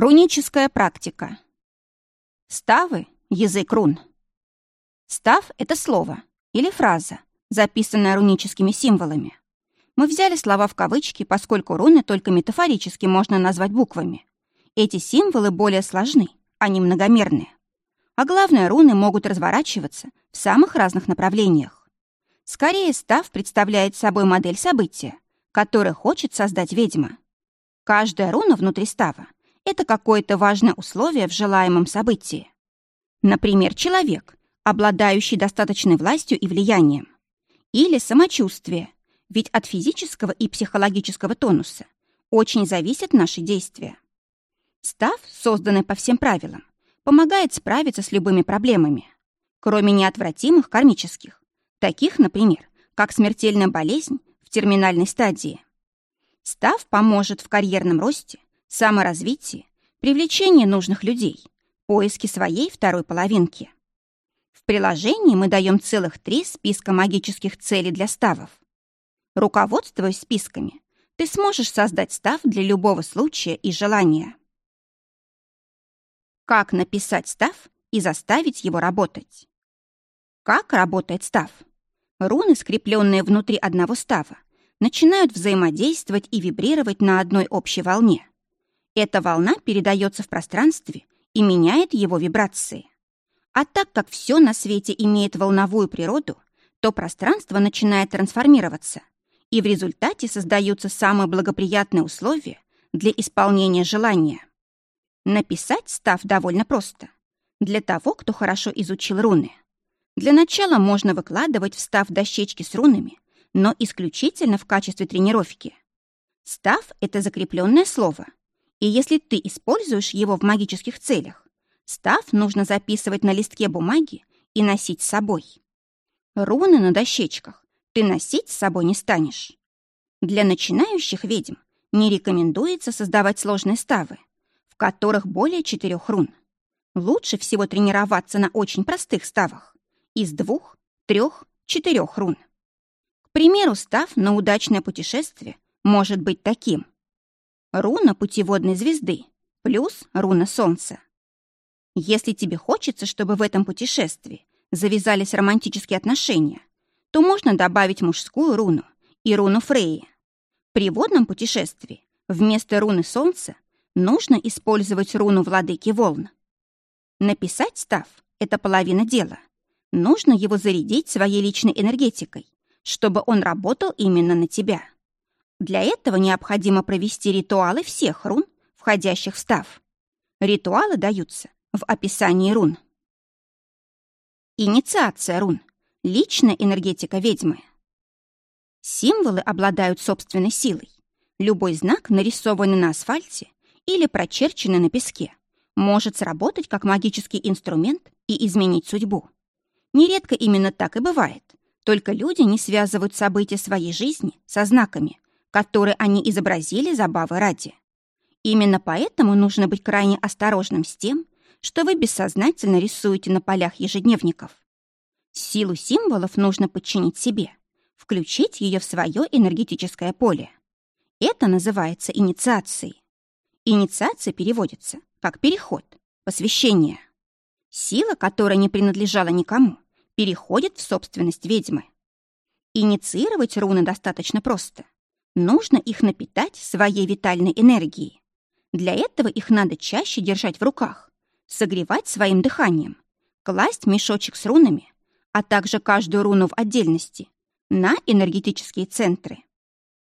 Руническая практика. Ставы — язык рун. Став — это слово или фраза, записанная руническими символами. Мы взяли слова в кавычки, поскольку руны только метафорически можно назвать буквами. Эти символы более сложны, они многомерные. А главное, руны могут разворачиваться в самых разных направлениях. Скорее, став представляет собой модель события, которое хочет создать ведьма. Каждая руна внутри става — это какое-то важное условие в желаемом событии. Например, человек, обладающий достаточной властью и влиянием. Или самочувствие, ведь от физического и психологического тонуса очень зависят наши действия. Став, созданный по всем правилам, помогает справиться с любыми проблемами, кроме неотвратимых кармических, таких, например, как смертельная болезнь в терминальной стадии. Став поможет в карьерном росте, саморазвитие, привлечение нужных людей, поиски своей второй половинки. В приложении мы даем целых три списка магических целей для ставов. Руководствуясь списками, ты сможешь создать став для любого случая и желания. Как написать став и заставить его работать? Как работает став? Руны, скрепленные внутри одного става, начинают взаимодействовать и вибрировать на одной общей волне. Эта волна передается в пространстве и меняет его вибрации. А так как все на свете имеет волновую природу, то пространство начинает трансформироваться, и в результате создаются самые благоприятные условия для исполнения желания. Написать став довольно просто. Для того, кто хорошо изучил руны. Для начала можно выкладывать в став дощечки с рунами, но исключительно в качестве тренировки. Став — это закрепленное слово — и если ты используешь его в магических целях, став нужно записывать на листке бумаги и носить с собой. Руны на дощечках ты носить с собой не станешь. Для начинающих ведьм не рекомендуется создавать сложные ставы, в которых более четырех рун. Лучше всего тренироваться на очень простых ставах из двух, трех, четырех рун. К примеру, став на удачное путешествие может быть таким – руна путеводной звезды плюс руна солнца. Если тебе хочется, чтобы в этом путешествии завязались романтические отношения, то можно добавить мужскую руну и руну Фреи. При водном путешествии вместо руны солнца нужно использовать руну владыки волн. Написать став — это половина дела. Нужно его зарядить своей личной энергетикой, чтобы он работал именно на тебя. Для этого необходимо провести ритуалы всех рун, входящих в став. Ритуалы даются в описании рун. Инициация рун. Личная энергетика ведьмы. Символы обладают собственной силой. Любой знак, нарисованный на асфальте или прочерченный на песке, может сработать как магический инструмент и изменить судьбу. Нередко именно так и бывает. Только люди не связывают события своей жизни со знаками, которые они изобразили забавы ради. Именно поэтому нужно быть крайне осторожным с тем, что вы бессознательно рисуете на полях ежедневников. Силу символов нужно подчинить себе, включить ее в свое энергетическое поле. Это называется инициацией. Инициация переводится как переход, посвящение. Сила, которая не принадлежала никому, переходит в собственность ведьмы. Инициировать руны достаточно просто — Нужно их напитать своей витальной энергией. Для этого их надо чаще держать в руках, согревать своим дыханием, класть мешочек с рунами, а также каждую руну в отдельности, на энергетические центры.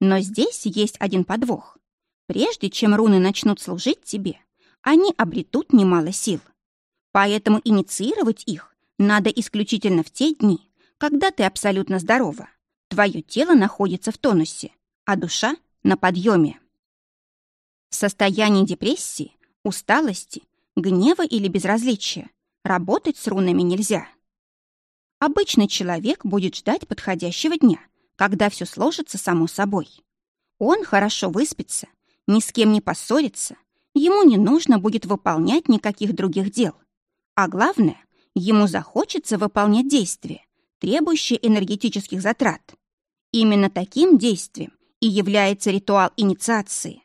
Но здесь есть один подвох. Прежде чем руны начнут служить тебе, они обретут немало сил. Поэтому инициировать их надо исключительно в те дни, когда ты абсолютно здорова, твое тело находится в тонусе, а душа на подъеме. В состоянии депрессии, усталости, гнева или безразличия работать с рунами нельзя. Обычный человек будет ждать подходящего дня, когда все сложится само собой. Он хорошо выспится, ни с кем не поссорится, ему не нужно будет выполнять никаких других дел. А главное, ему захочется выполнять действия, требующие энергетических затрат. Именно таким действием и является ритуал инициации.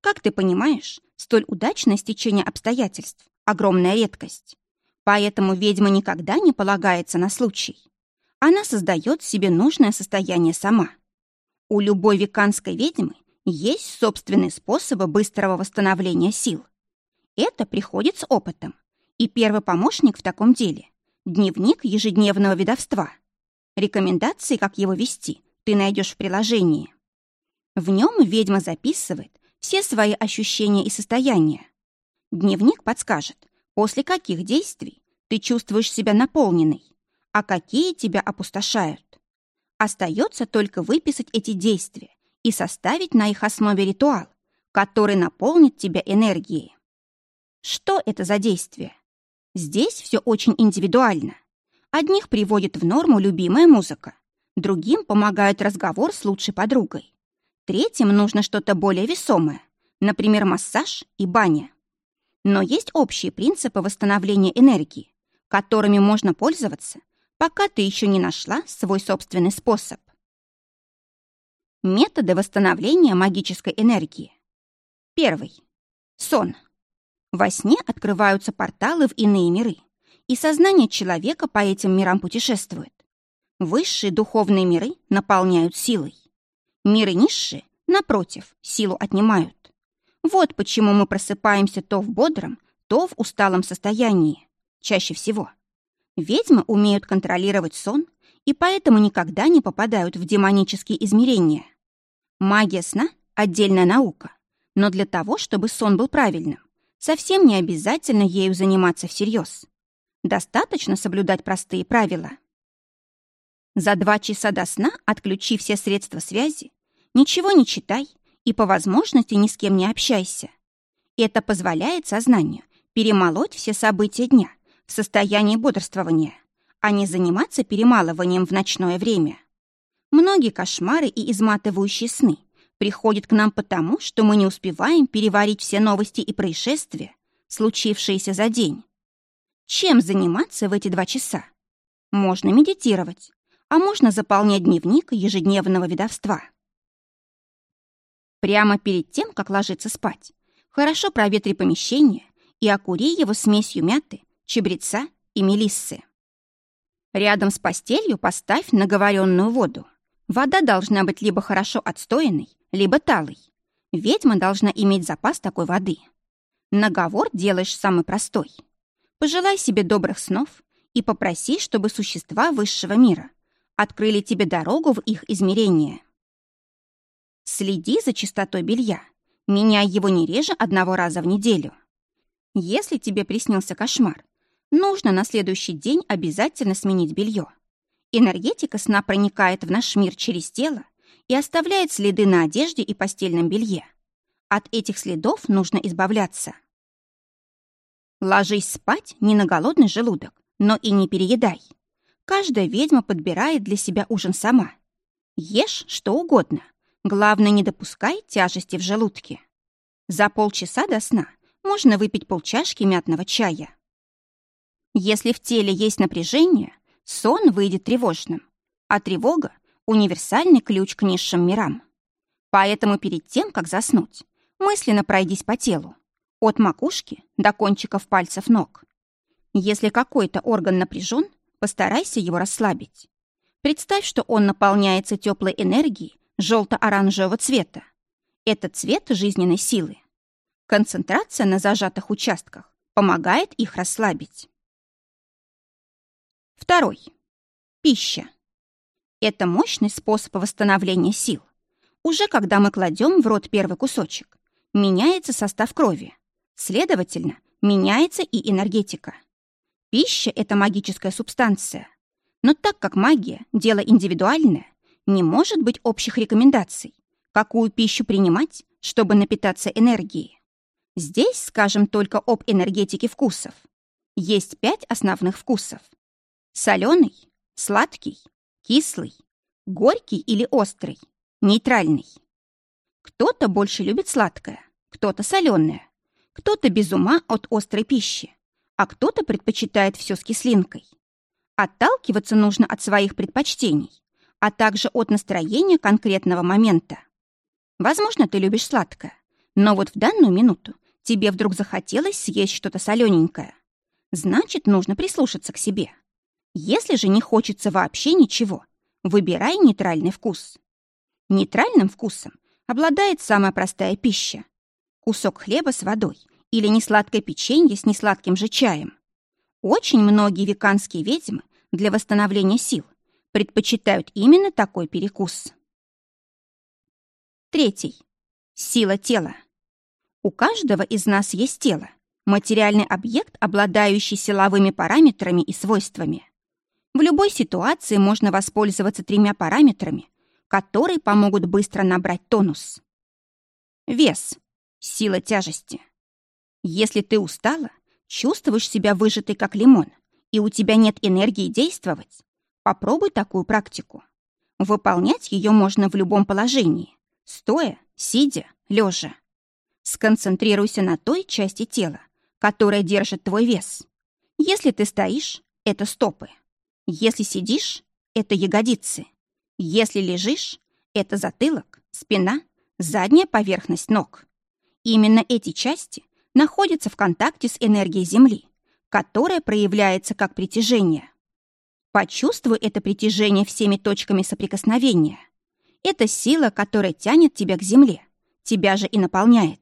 Как ты понимаешь, столь удачное стечение обстоятельств — огромная редкость. Поэтому ведьма никогда не полагается на случай. Она создает себе нужное состояние сама. У любой веканской ведьмы есть собственные способы быстрого восстановления сил. Это приходит с опытом. И первый помощник в таком деле — дневник ежедневного ведовства. Рекомендации, как его вести, ты найдешь в приложении. В нем ведьма записывает все свои ощущения и состояния. Дневник подскажет, после каких действий ты чувствуешь себя наполненной, а какие тебя опустошают. Остается только выписать эти действия и составить на их основе ритуал, который наполнит тебя энергией. Что это за действие? Здесь все очень индивидуально. Одних приводит в норму любимая музыка, другим помогает разговор с лучшей подругой. Третьим нужно что-то более весомое, например, массаж и баня. Но есть общие принципы восстановления энергии, которыми можно пользоваться, пока ты еще не нашла свой собственный способ. Методы восстановления магической энергии. Первый. Сон. Во сне открываются порталы в иные миры, и сознание человека по этим мирам путешествует. Высшие духовные миры наполняют силой. Миры низшие, напротив, силу отнимают. Вот почему мы просыпаемся то в бодром, то в усталом состоянии. Чаще всего. Ведьмы умеют контролировать сон и поэтому никогда не попадают в демонические измерения. Магия сна — отдельная наука, но для того, чтобы сон был правильным, совсем не обязательно ею заниматься всерьез. Достаточно соблюдать простые правила. За два часа до сна отключи все средства связи, ничего не читай и по возможности ни с кем не общайся. Это позволяет сознанию перемолоть все события дня в состоянии бодрствования, а не заниматься перемалыванием в ночное время. Многие кошмары и изматывающие сны приходят к нам потому, что мы не успеваем переварить все новости и происшествия, случившиеся за день. Чем заниматься в эти два часа? Можно медитировать, а можно заполнять дневник ежедневного ведовства. Прямо перед тем, как ложиться спать, хорошо проветри помещение и окури его смесью мяты, чебреца и мелиссы. Рядом с постелью поставь наговоренную воду. Вода должна быть либо хорошо отстоянной, либо талой. Ведьма должна иметь запас такой воды. Наговор делаешь самый простой. Пожелай себе добрых снов и попроси, чтобы существа высшего мира открыли тебе дорогу в их измерение. Следи за чистотой белья. Меняй его не реже одного раза в неделю. Если тебе приснился кошмар, нужно на следующий день обязательно сменить белье. Энергетика сна проникает в наш мир через тело и оставляет следы на одежде и постельном белье. От этих следов нужно избавляться. Ложись спать не на голодный желудок, но и не переедай. Каждая ведьма подбирает для себя ужин сама. Ешь что угодно. Главное, не допускай тяжести в желудке. За полчаса до сна можно выпить полчашки мятного чая. Если в теле есть напряжение, сон выйдет тревожным, а тревога — универсальный ключ к низшим мирам. Поэтому перед тем, как заснуть, мысленно пройдись по телу, от макушки до кончиков пальцев ног. Если какой-то орган напряжен, постарайся его расслабить. Представь, что он наполняется теплой энергией желто-оранжевого цвета. Это цвет жизненной силы. Концентрация на зажатых участках помогает их расслабить. Второй. Пища. Это мощный способ восстановления сил. Уже когда мы кладем в рот первый кусочек, меняется состав крови. Следовательно, меняется и энергетика. Пища — это магическая субстанция. Но так как магия — дело индивидуальное, не может быть общих рекомендаций, какую пищу принимать, чтобы напитаться энергией. Здесь скажем только об энергетике вкусов. Есть пять основных вкусов. Соленый, сладкий, кислый, горький или острый, нейтральный. Кто-то больше любит сладкое, кто-то соленое, кто-то без ума от острой пищи, а кто-то предпочитает все с кислинкой. Отталкиваться нужно от своих предпочтений, а также от настроения конкретного момента. Возможно, ты любишь сладкое, Но вот в данную минуту тебе вдруг захотелось съесть что-то солененькое. Значит, нужно прислушаться к себе. Если же не хочется вообще ничего, выбирай нейтральный вкус. Нейтральным вкусом обладает самая простая пища. Кусок хлеба с водой или несладкое печенье с несладким же чаем. Очень многие веканские ведьмы для восстановления сил предпочитают именно такой перекус. Третий. Сила тела. У каждого из нас есть тело, материальный объект, обладающий силовыми параметрами и свойствами. В любой ситуации можно воспользоваться тремя параметрами, которые помогут быстро набрать тонус. Вес – сила тяжести. Если ты устала, чувствуешь себя выжатой как лимон, и у тебя нет энергии действовать, попробуй такую практику. Выполнять ее можно в любом положении – стоя, сидя, лежа. Сконцентрируйся на той части тела, которая держит твой вес. Если ты стоишь – это стопы. Если сидишь – это ягодицы. Если лежишь – это затылок, спина, задняя поверхность ног. Именно эти части находятся в контакте с энергией Земли, которая проявляется как притяжение. Почувствуй это притяжение всеми точками соприкосновения. Это сила, которая тянет тебя к Земле, тебя же и наполняет.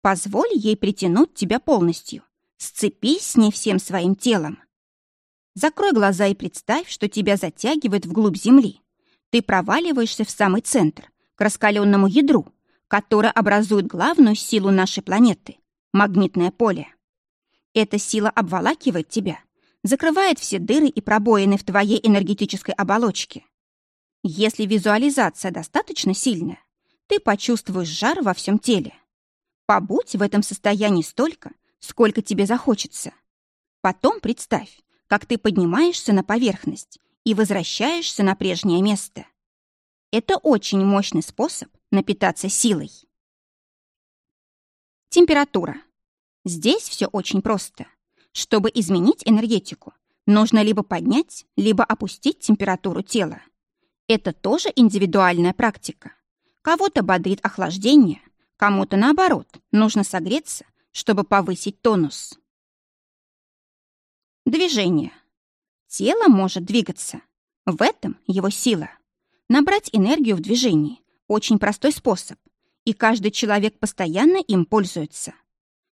Позволь ей притянуть тебя полностью. Сцепись с ней всем своим телом. Закрой глаза и представь, что тебя затягивает вглубь Земли. Ты проваливаешься в самый центр, к раскаленному ядру, которое образует главную силу нашей планеты — магнитное поле. Эта сила обволакивает тебя, закрывает все дыры и пробоины в твоей энергетической оболочке. Если визуализация достаточно сильная, ты почувствуешь жар во всем теле. Побудь в этом состоянии столько, сколько тебе захочется. Потом представь, как ты поднимаешься на поверхность и возвращаешься на прежнее место. Это очень мощный способ напитаться силой. Температура. Здесь все очень просто. Чтобы изменить энергетику, нужно либо поднять, либо опустить температуру тела. Это тоже индивидуальная практика. Кого-то бодрит охлаждение, Кому-то, наоборот, нужно согреться, чтобы повысить тонус. Движение. Тело может двигаться. В этом его сила. Набрать энергию в движении – очень простой способ, и каждый человек постоянно им пользуется.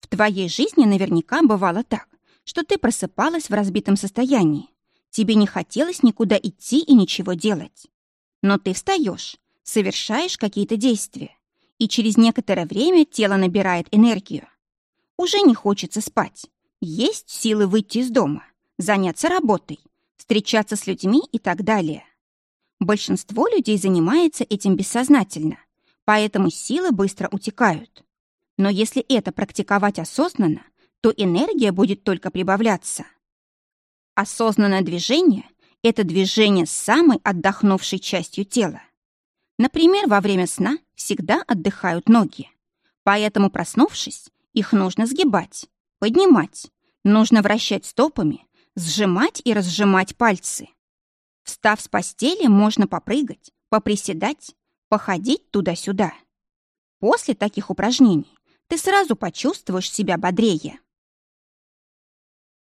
В твоей жизни наверняка бывало так, что ты просыпалась в разбитом состоянии. Тебе не хотелось никуда идти и ничего делать. Но ты встаешь, совершаешь какие-то действия, и через некоторое время тело набирает энергию. Уже не хочется спать. Есть силы выйти из дома, заняться работой, встречаться с людьми и так далее. Большинство людей занимается этим бессознательно, поэтому силы быстро утекают. Но если это практиковать осознанно, то энергия будет только прибавляться. Осознанное движение – это движение с самой отдохнувшей частью тела. Например, во время сна всегда отдыхают ноги. Поэтому, проснувшись, их нужно сгибать, поднимать, нужно вращать стопами, сжимать и разжимать пальцы. Встав с постели, можно попрыгать, поприседать, походить туда-сюда. После таких упражнений ты сразу почувствуешь себя бодрее.